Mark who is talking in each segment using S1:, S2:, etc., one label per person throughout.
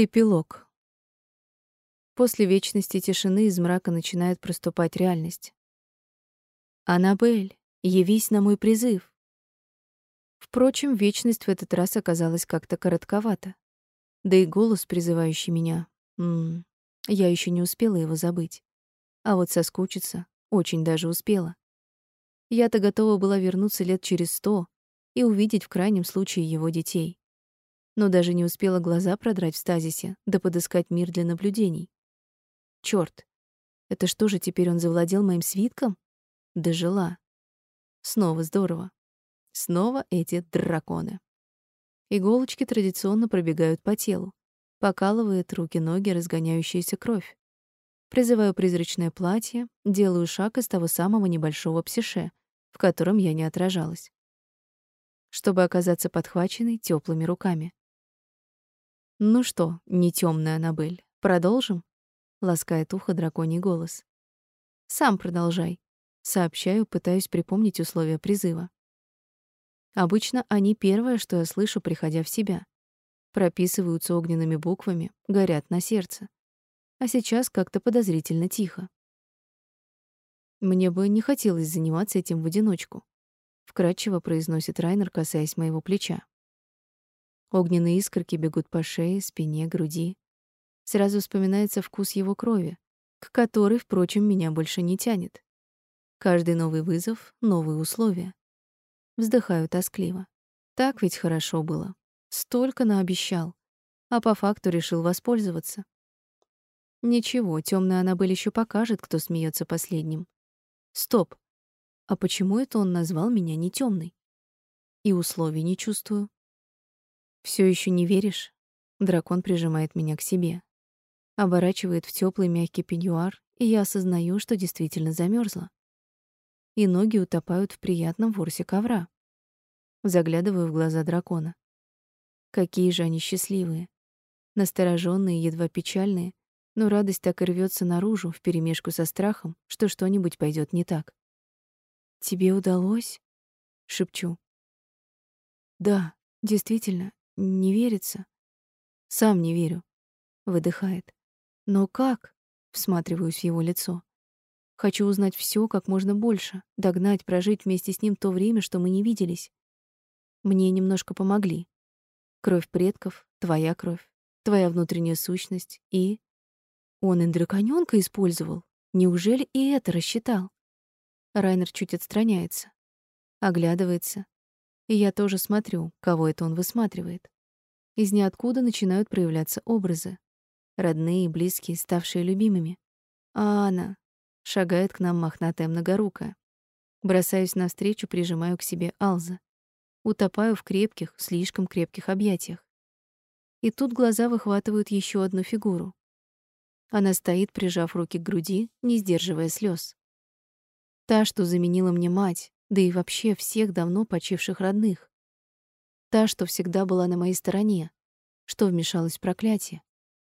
S1: Эпилог. После вечности тишины из мрака начинает проступать реальность. «Аннабель, явись на мой призыв!» Впрочем, вечность в этот раз оказалась как-то коротковата. Да и голос, призывающий меня, м -м, я еще не успела его забыть. А вот соскучиться очень даже успела. Я-то готова была вернуться лет через сто и увидеть в крайнем случае его детей но даже не успела глаза продрать в стазисе, да подыскать мир для наблюдений. Чёрт, это что же теперь он завладел моим свитком? Дожила. Снова здорово. Снова эти драконы. Иголочки традиционно пробегают по телу, покалывает руки-ноги разгоняющаяся кровь. Призываю призрачное платье, делаю шаг из того самого небольшого псише, в котором я не отражалась, чтобы оказаться подхваченной теплыми руками. Ну что, не темная Анабель, продолжим? ласкает ухо драконий голос. Сам продолжай, сообщаю, пытаюсь припомнить условия призыва. Обычно они первое, что я слышу, приходя в себя. Прописываются огненными буквами, горят на сердце. А сейчас как-то подозрительно тихо. Мне бы не хотелось заниматься этим в одиночку, вкратчиво произносит Райнер, касаясь моего плеча. Огненные искорки бегут по шее, спине, груди. Сразу вспоминается вкус его крови, к которой, впрочем, меня больше не тянет. Каждый новый вызов — новые условия. Вздыхаю тоскливо. Так ведь хорошо было. Столько наобещал. А по факту решил воспользоваться. Ничего, тёмная Аннабель ещё покажет, кто смеется последним. Стоп. А почему это он назвал меня не тёмной? И условий не чувствую. Все еще не веришь? Дракон прижимает меня к себе, оборачивает в теплый мягкий пеньюар, и я осознаю, что действительно замерзла. И ноги утопают в приятном ворсе ковра. Заглядываю в глаза дракона. Какие же они счастливые. Настороженные, едва печальные, но радость так и рвется наружу вперемешку со страхом, что что-нибудь пойдет не так. «Тебе удалось?» — шепчу. «Да, действительно, не верится. Сам не верю. Выдыхает. Но как? Всматриваюсь в его лицо. Хочу узнать все, как можно больше, догнать, прожить вместе с ним то время, что мы не виделись. Мне немножко помогли. Кровь предков, твоя кровь, твоя внутренняя сущность и... Он и использовал. Неужели и это рассчитал? Райнер чуть отстраняется, оглядывается, и я тоже смотрю, кого это он высматривает. Из ниоткуда начинают проявляться образы. Родные, близкие, ставшие любимыми. А она шагает к нам мохнатая многорукая. Бросаюсь навстречу, прижимаю к себе Алза. Утопаю в крепких, слишком крепких объятиях. И тут глаза выхватывают еще одну фигуру. Она стоит, прижав руки к груди, не сдерживая слез. Та, что заменила мне мать, да и вообще всех давно почивших родных. Та, что всегда была на моей стороне, что вмешалась в проклятие,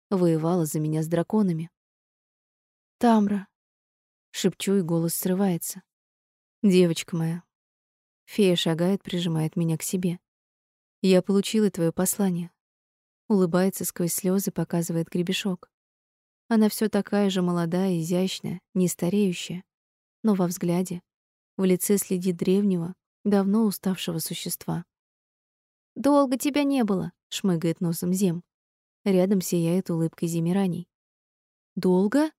S1: воевала за меня с драконами. «Тамра», — шепчу, и голос срывается. «Девочка моя». Фея шагает, прижимает меня к себе. «Я получила твое послание». Улыбается сквозь слезы, показывает гребешок. Она все такая же молодая, изящная, не стареющая, но во взгляде в лице следит древнего, давно уставшего существа. «Долго тебя не было», — шмыгает носом Зем. Рядом сияет улыбкой Земираний. «Долго?»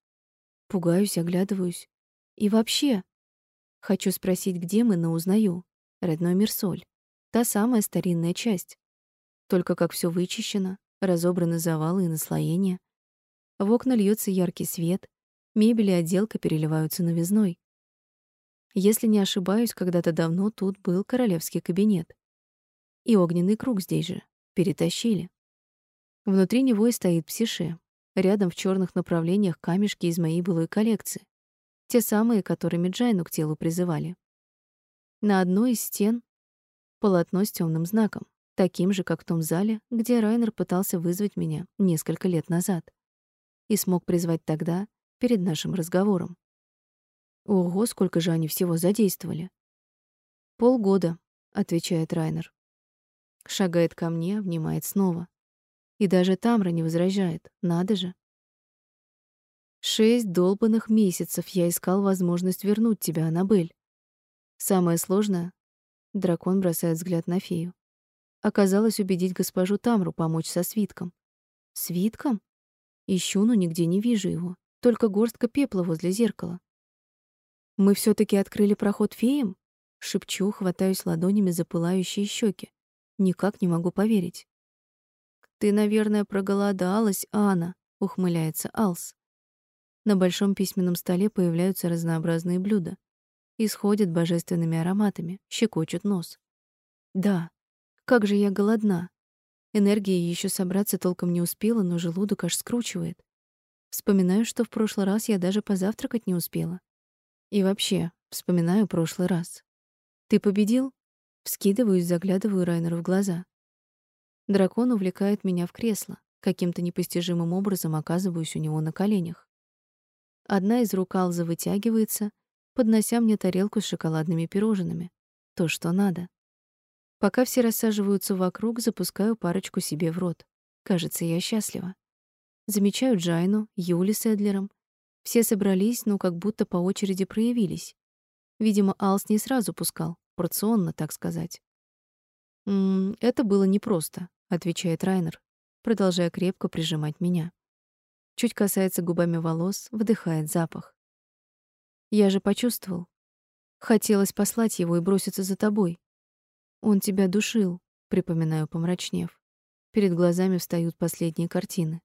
S1: Пугаюсь, оглядываюсь. «И вообще?» Хочу спросить, где мы, но узнаю. Родной мир Соль. Та самая старинная часть. Только как все вычищено, разобраны завалы и наслоения. В окна льется яркий свет, мебель и отделка переливаются новизной. Если не ошибаюсь, когда-то давно тут был королевский кабинет. И огненный круг здесь же. Перетащили. Внутри него и стоит псише. Рядом в черных направлениях камешки из моей былой коллекции. Те самые, которыми Джайну к телу призывали. На одной из стен полотно с темным знаком, таким же, как в том зале, где Райнер пытался вызвать меня несколько лет назад. И смог призвать тогда, перед нашим разговором. Ого, сколько же они всего задействовали. Полгода, отвечает Райнер. Шагает ко мне, обнимает снова. И даже Тамра не возражает. Надо же. Шесть долбанных месяцев я искал возможность вернуть тебя, Анабель. Самое сложное — дракон бросает взгляд на фею. Оказалось убедить госпожу Тамру помочь со свитком. Свитком? Ищу, но нигде не вижу его. Только горстка пепла возле зеркала. Мы все таки открыли проход феям? Шепчу, хватаюсь ладонями за пылающие щеки. Никак не могу поверить. Ты, наверное, проголодалась, Анна, ухмыляется Алс. На большом письменном столе появляются разнообразные блюда. Исходят божественными ароматами, щекочут нос. Да, как же я голодна. Энергия еще собраться толком не успела, но желудок аж скручивает. Вспоминаю, что в прошлый раз я даже позавтракать не успела. И вообще, вспоминаю прошлый раз. Ты победил? Вскидываюсь, заглядываю Райнеру в глаза. Дракон увлекает меня в кресло. Каким-то непостижимым образом оказываюсь у него на коленях. Одна из рук Алза вытягивается, поднося мне тарелку с шоколадными пирожными. То, что надо. Пока все рассаживаются вокруг, запускаю парочку себе в рот. Кажется, я счастлива. Замечаю Джайну, Юли с Эдлером. Все собрались, но как будто по очереди проявились. Видимо, Алс не сразу пускал, порционно, так сказать. «М -м, «Это было непросто», — отвечает Райнер, продолжая крепко прижимать меня. Чуть касается губами волос, вдыхает запах. «Я же почувствовал. Хотелось послать его и броситься за тобой. Он тебя душил, припоминаю, помрачнев. Перед глазами встают последние картины.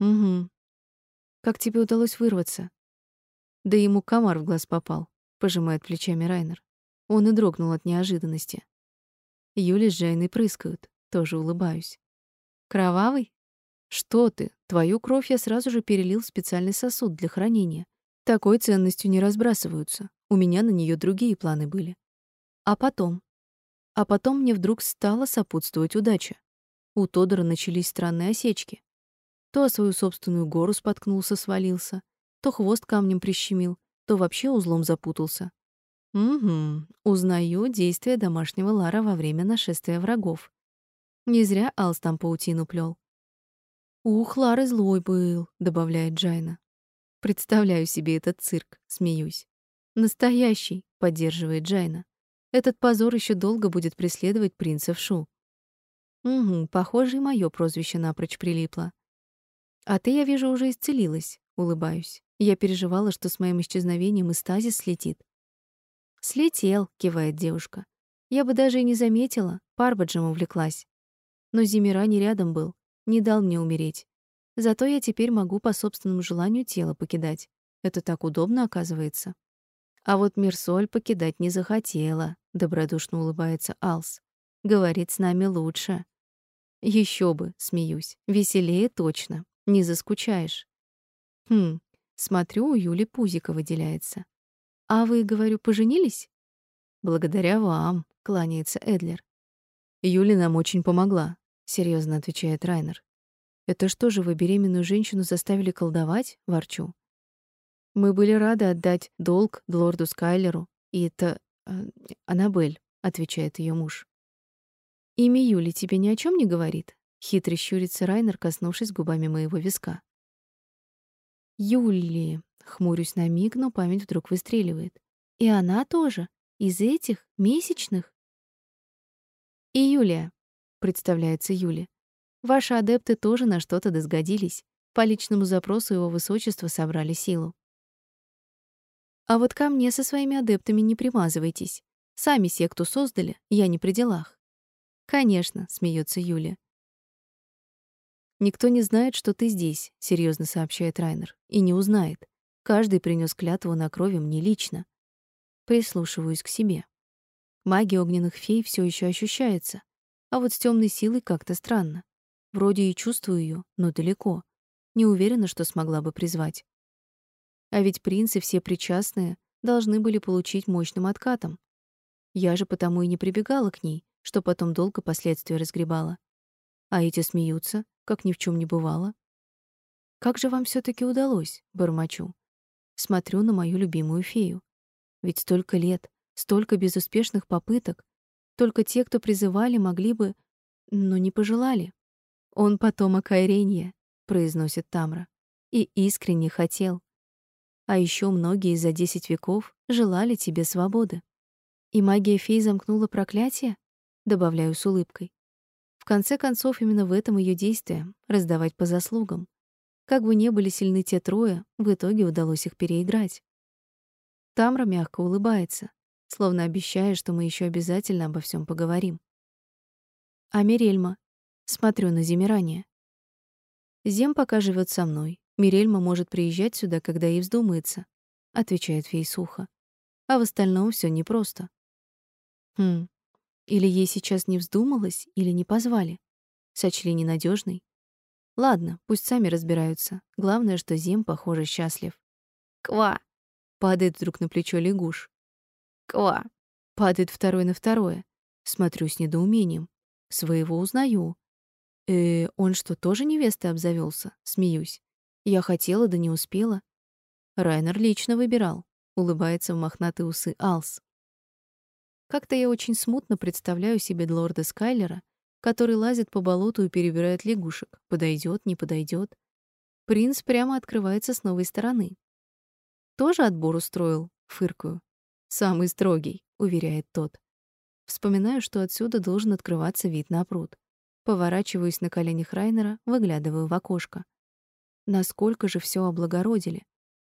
S1: Угу. Как тебе удалось вырваться? Да ему комар в глаз попал, пожимает плечами Райнер. Он и дрогнул от неожиданности. Юля с Джейной прыскают, тоже улыбаюсь. Кровавый? Что ты? Твою кровь я сразу же перелил в специальный сосуд для хранения. Такой ценностью не разбрасываются. У меня на нее другие планы были. А потом а потом мне вдруг стала сопутствовать удача. У Тодора начались странные осечки. То о свою собственную гору споткнулся, свалился, то хвост камнем прищемил, то вообще узлом запутался. Угу, узнаю действия домашнего Лара во время нашествия врагов. Не зря Алс там паутину плел. «Ух, Лары злой был», — добавляет Джайна. «Представляю себе этот цирк», — смеюсь. «Настоящий», — поддерживает Джайна. Этот позор еще долго будет преследовать принца в Шу. Угу, похоже, и моё прозвище напрочь прилипло. А ты, я вижу, уже исцелилась, улыбаюсь. Я переживала, что с моим исчезновением и стазис слетит. Слетел, кивает девушка. Я бы даже и не заметила, парбаджем увлеклась. Но Зимира не рядом был, не дал мне умереть. Зато я теперь могу по собственному желанию тело покидать. Это так удобно, оказывается. А вот Мирсоль покидать не захотела, добродушно улыбается Алс. Говорит, с нами лучше. Еще бы, смеюсь. Веселее точно. Не заскучаешь. Хм, смотрю, у Юли пузико выделяется. А вы, говорю, поженились? Благодаря вам, кланяется Эдлер. Юля нам очень помогла, серьезно отвечает Райнер. Это что же вы беременную женщину заставили колдовать? ворчу. Мы были рады отдать долг лорду Скайлеру, и это э, Анабель, отвечает ее муж. Имя Юли тебе ни о чем не говорит? Хитрый щурится Райнер, коснувшись губами моего виска. Юли, хмурюсь на миг, но память вдруг выстреливает. И она тоже из этих месячных. И Юлия, представляется Юля. Ваши адепты тоже на что-то досгодились. По личному запросу его высочества собрали силу. А вот ко мне со своими адептами не примазывайтесь. Сами секту создали, я не при делах. Конечно, смеется Юля. Никто не знает, что ты здесь, серьезно сообщает Райнер, и не узнает. Каждый принес клятву на крови мне лично. Прислушиваюсь к себе. Магия огненных фей все еще ощущается, а вот с темной силой как-то странно. Вроде и чувствую ее, но далеко. Не уверена, что смогла бы призвать. А ведь принцы все причастные должны были получить мощным откатом. Я же потому и не прибегала к ней, что потом долго последствия разгребала. А эти смеются, как ни в чем не бывало. Как же вам все таки удалось, бормочу. Смотрю на мою любимую фею. Ведь столько лет, столько безуспешных попыток. Только те, кто призывали, могли бы, но не пожелали. Он потомок Айренья, произносит Тамра, и искренне хотел. А еще многие за десять веков желали тебе свободы. И магия фей замкнула проклятие, добавляю с улыбкой. В конце концов, именно в этом ее действие раздавать по заслугам. Как бы не были сильны те трое, в итоге удалось их переиграть. Тамра мягко улыбается, словно обещая, что мы еще обязательно обо всем поговорим. А Мирельма? Смотрю на Земирания. Зем пока живет со мной. Мирельма может приезжать сюда, когда ей вздумается, отвечает фей сухо. А в остальном все непросто. Хм. Или ей сейчас не вздумалось, или не позвали. Сочли ненадежной. Ладно, пусть сами разбираются. Главное, что Зем, похоже, счастлив.
S2: Ква.
S1: Падает вдруг на плечо лягуш.
S2: Ква.
S1: Падает второй на второе. Смотрю с недоумением. Своего узнаю. Э, он что, тоже невестой обзавелся? Смеюсь. Я хотела, да не успела. Райнер лично выбирал. Улыбается в мохнатые усы Алс. Как-то я очень смутно представляю себе лорда Скайлера, который лазит по болоту и перебирает лягушек. Подойдет, не подойдет. Принц прямо открывается с новой стороны. Тоже отбор устроил, фыркаю. Самый строгий, уверяет тот. Вспоминаю, что отсюда должен открываться вид на пруд. Поворачиваюсь на коленях Райнера, выглядываю в окошко. Насколько же все облагородили.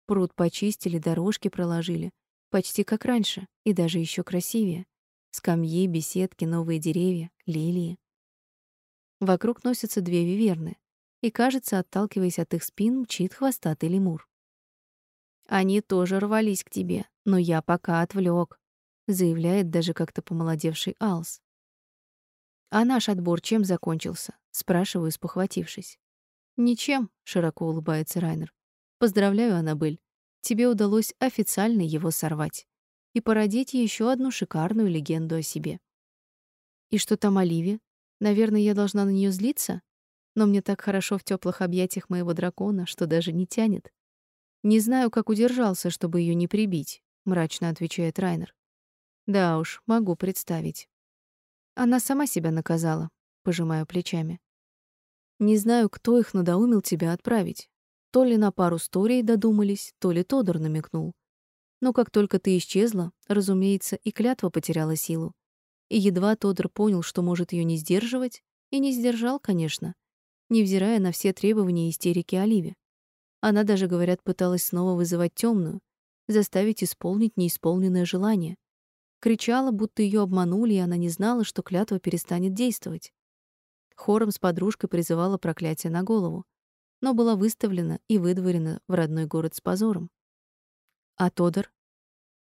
S1: Пруд почистили, дорожки проложили. Почти как раньше, и даже еще красивее. Скамьи, беседки, новые деревья, лилии. Вокруг носятся две виверны, и, кажется, отталкиваясь от их спин, мчит хвостатый лемур. Они тоже рвались к тебе, но я пока отвлек, заявляет даже как-то помолодевший Алс. А наш отбор чем закончился? спрашиваю, спохватившись. Ничем, широко улыбается Райнер. Поздравляю, Анабель. Тебе удалось официально его сорвать и породить еще одну шикарную легенду о себе. И что там Оливия? Наверное, я должна на нее злиться, но мне так хорошо в теплых объятиях моего дракона, что даже не тянет. Не знаю, как удержался, чтобы ее не прибить, мрачно отвечает Райнер. Да уж, могу представить. Она сама себя наказала, пожимаю плечами. Не знаю, кто их надоумил тебя отправить. То ли на пару историй додумались, то ли Тодор намекнул. Но как только ты исчезла, разумеется, и клятва потеряла силу. И едва Тодор понял, что может ее не сдерживать, и не сдержал, конечно, невзирая на все требования истерики Оливи. Она даже, говорят, пыталась снова вызывать темную, заставить исполнить неисполненное желание. Кричала, будто ее обманули, и она не знала, что клятва перестанет действовать. Хором с подружкой призывала проклятие на голову, но была выставлена и выдворена в родной город с позором. А Тодор?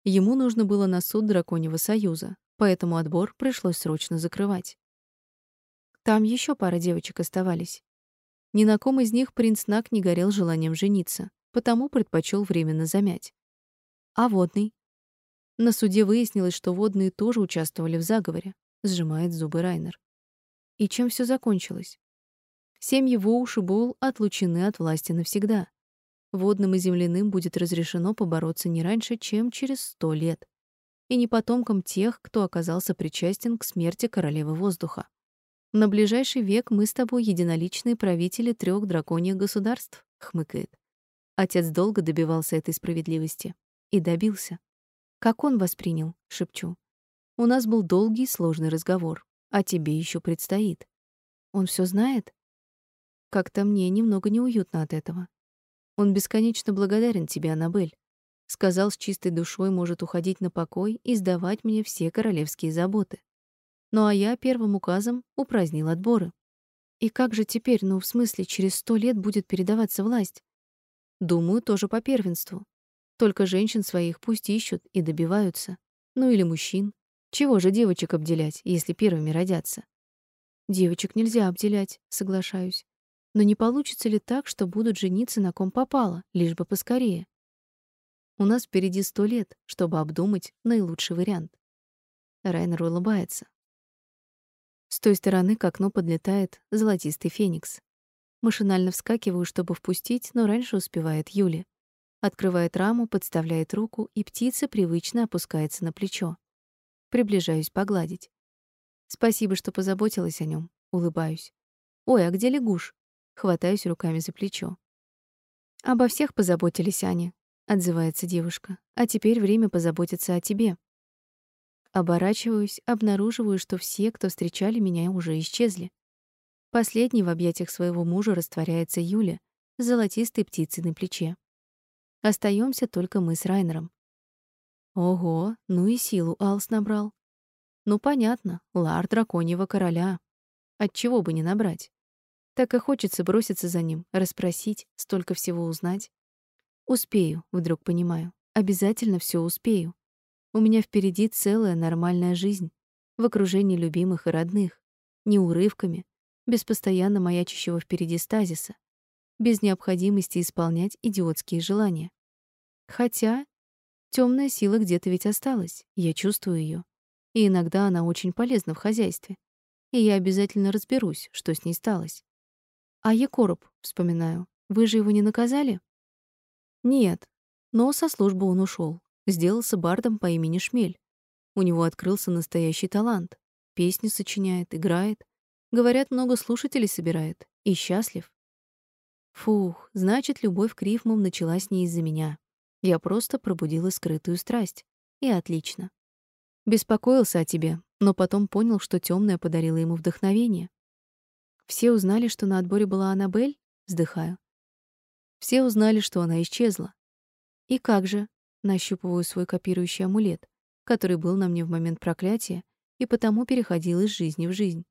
S1: Ему нужно было на суд Драконьего Союза, поэтому отбор пришлось срочно закрывать. Там еще пара девочек оставались. Ни на ком из них принц Нак не горел желанием жениться, потому предпочел временно замять. А водный? На суде выяснилось, что водные тоже участвовали в заговоре, сжимает зубы Райнер. И чем все закончилось? Семьи Воуш и Бол отлучены от власти навсегда водным и земляным будет разрешено побороться не раньше, чем через сто лет, и не потомкам тех, кто оказался причастен к смерти королевы воздуха. На ближайший век мы с тобой единоличные правители трех драконьих государств, хмыкает. Отец долго добивался этой справедливости и добился. Как он воспринял, шепчу. У нас был долгий и сложный разговор, а тебе еще предстоит. Он все знает? Как-то мне немного неуютно от этого. Он бесконечно благодарен тебе, Анабель. Сказал, с чистой душой может уходить на покой и сдавать мне все королевские заботы. Ну а я первым указом упразднил отборы. И как же теперь, ну, в смысле, через сто лет будет передаваться власть? Думаю, тоже по первенству. Только женщин своих пусть ищут и добиваются. Ну или мужчин. Чего же девочек обделять, если первыми родятся? Девочек нельзя обделять, соглашаюсь. Но не получится ли так, что будут жениться на ком попало, лишь бы поскорее? У нас впереди сто лет, чтобы обдумать наилучший вариант. Райнер улыбается. С той стороны к окну подлетает золотистый феникс. Машинально вскакиваю, чтобы впустить, но раньше успевает Юля. Открывает раму, подставляет руку, и птица привычно опускается на плечо. Приближаюсь погладить. Спасибо, что позаботилась о нем. улыбаюсь. Ой, а где лягуш? Хватаюсь руками за плечо. Обо всех позаботились они, отзывается девушка. А теперь время позаботиться о тебе. Оборачиваюсь, обнаруживаю, что все, кто встречали меня, уже исчезли. Последней в объятиях своего мужа растворяется Юля золотистой птицей на плече. Остаемся только мы с Райнером. Ого, ну и силу Алс набрал. Ну понятно, лар драконьего короля. От чего бы не набрать? Так и хочется броситься за ним, расспросить, столько всего узнать. Успею, вдруг понимаю. Обязательно все успею. У меня впереди целая нормальная жизнь, в окружении любимых и родных, не урывками, без постоянно маячащего впереди стазиса, без необходимости исполнять идиотские желания. Хотя темная сила где-то ведь осталась, я чувствую ее, и иногда она очень полезна в хозяйстве, и я обязательно разберусь, что с ней сталось. А Екороб, вспоминаю, вы же его не наказали? Нет, но со службы он ушел, сделался бардом по имени Шмель. У него открылся настоящий талант. Песни сочиняет, играет. Говорят, много слушателей собирает. И счастлив. Фух, значит, любовь к рифмам началась не из-за меня. Я просто пробудила скрытую страсть. И отлично. Беспокоился о тебе, но потом понял, что темная подарила ему вдохновение. Все узнали, что на отборе была Анабель? Вздыхаю. Все узнали, что она исчезла. И как же? Нащупываю свой копирующий амулет, который был на мне в момент проклятия и потому переходил из жизни в жизнь.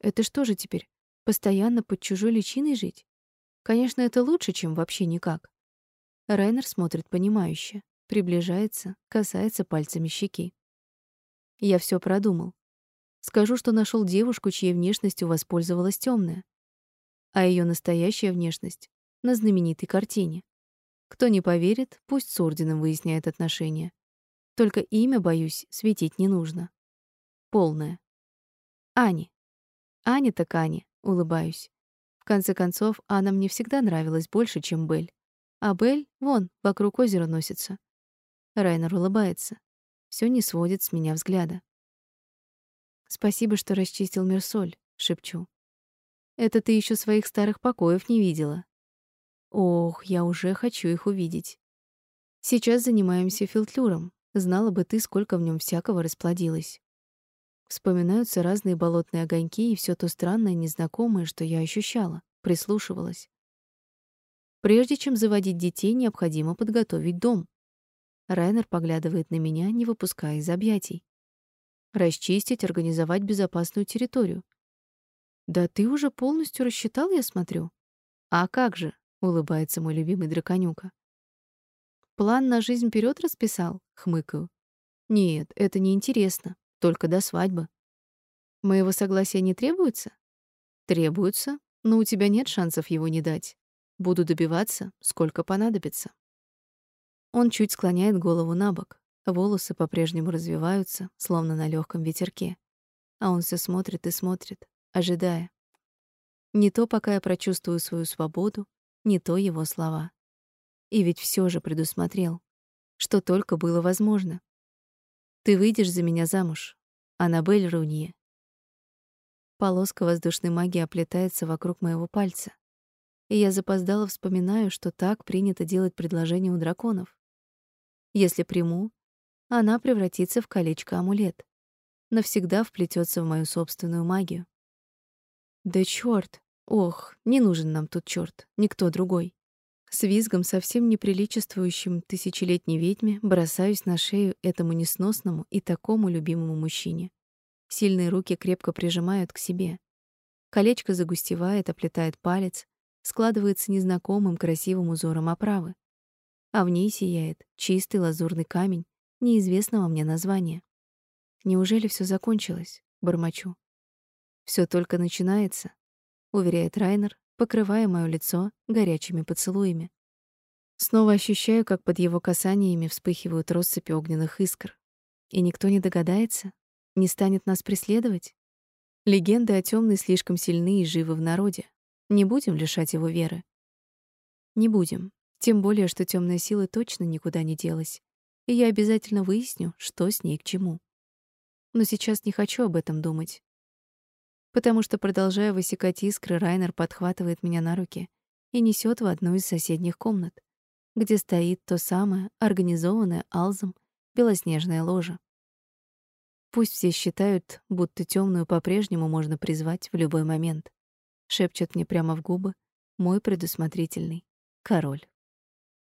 S1: Это что же теперь? Постоянно под чужой личиной жить? Конечно, это лучше, чем вообще никак. Райнер смотрит понимающе, приближается, касается пальцами щеки. Я все продумал. Скажу, что нашел девушку, чьей внешностью воспользовалась темная, а ее настоящая внешность на знаменитой картине. Кто не поверит, пусть с орденом выясняет отношения. Только имя, боюсь, светить не нужно. Полное. Ани. Аня так Ани, улыбаюсь. В конце концов, Анна мне всегда нравилась больше, чем Бель. А Бель, вон, вокруг озера носится. Райнер улыбается. Все не сводит с меня взгляда. Спасибо, что расчистил Мерсоль, шепчу. Это ты еще своих старых покоев не видела. Ох, я уже хочу их увидеть. Сейчас занимаемся филтлюром. Знала бы ты, сколько в нем всякого расплодилось. Вспоминаются разные болотные огоньки и все то странное, незнакомое, что я ощущала, прислушивалась. Прежде чем заводить детей, необходимо подготовить дом. Райнер поглядывает на меня, не выпуская из объятий. Расчистить, организовать безопасную территорию. Да ты уже полностью рассчитал, я смотрю. А как же, улыбается мой любимый драконюка. План на жизнь вперед расписал, хмыкаю. Нет, это не интересно, только до свадьбы. Моего согласия не требуется? Требуется, но у тебя нет шансов его не дать. Буду добиваться, сколько понадобится. Он чуть склоняет голову набок. Волосы по-прежнему развиваются, словно на легком ветерке. А он все смотрит и смотрит, ожидая. Не то, пока я прочувствую свою свободу, не то его слова. И ведь все же предусмотрел, что только было возможно. Ты выйдешь за меня замуж, Аннабель Рунье. Полоска воздушной магии оплетается вокруг моего пальца. И я запоздало вспоминаю, что так принято делать предложение у драконов. Если приму, она превратится в колечко-амулет, навсегда вплетется в мою собственную магию. Да чёрт! Ох, не нужен нам тут чёрт, никто другой. С визгом, совсем неприличествующим тысячелетней ведьме, бросаюсь на шею этому несносному и такому любимому мужчине. Сильные руки крепко прижимают к себе. Колечко загустевает, оплетает палец, складывается незнакомым красивым узором оправы. А в ней сияет чистый лазурный камень, неизвестного мне названия. Неужели все закончилось? бормочу. Все только начинается, уверяет Райнер, покрывая моё лицо горячими поцелуями. Снова ощущаю, как под его касаниями вспыхивают россыпи огненных искр. И никто не догадается, не станет нас преследовать. Легенды о тёмной слишком сильны и живы в народе. Не будем лишать его веры. Не будем. Тем более, что тёмная сила точно никуда не делась и я обязательно выясню, что с ней к чему. Но сейчас не хочу об этом думать. Потому что, продолжая высекать искры, Райнер подхватывает меня на руки и несет в одну из соседних комнат, где стоит то самое, организованное Алзом, белоснежное ложе. Пусть все считают, будто темную по-прежнему можно призвать в любой момент. Шепчет мне прямо в губы мой предусмотрительный король.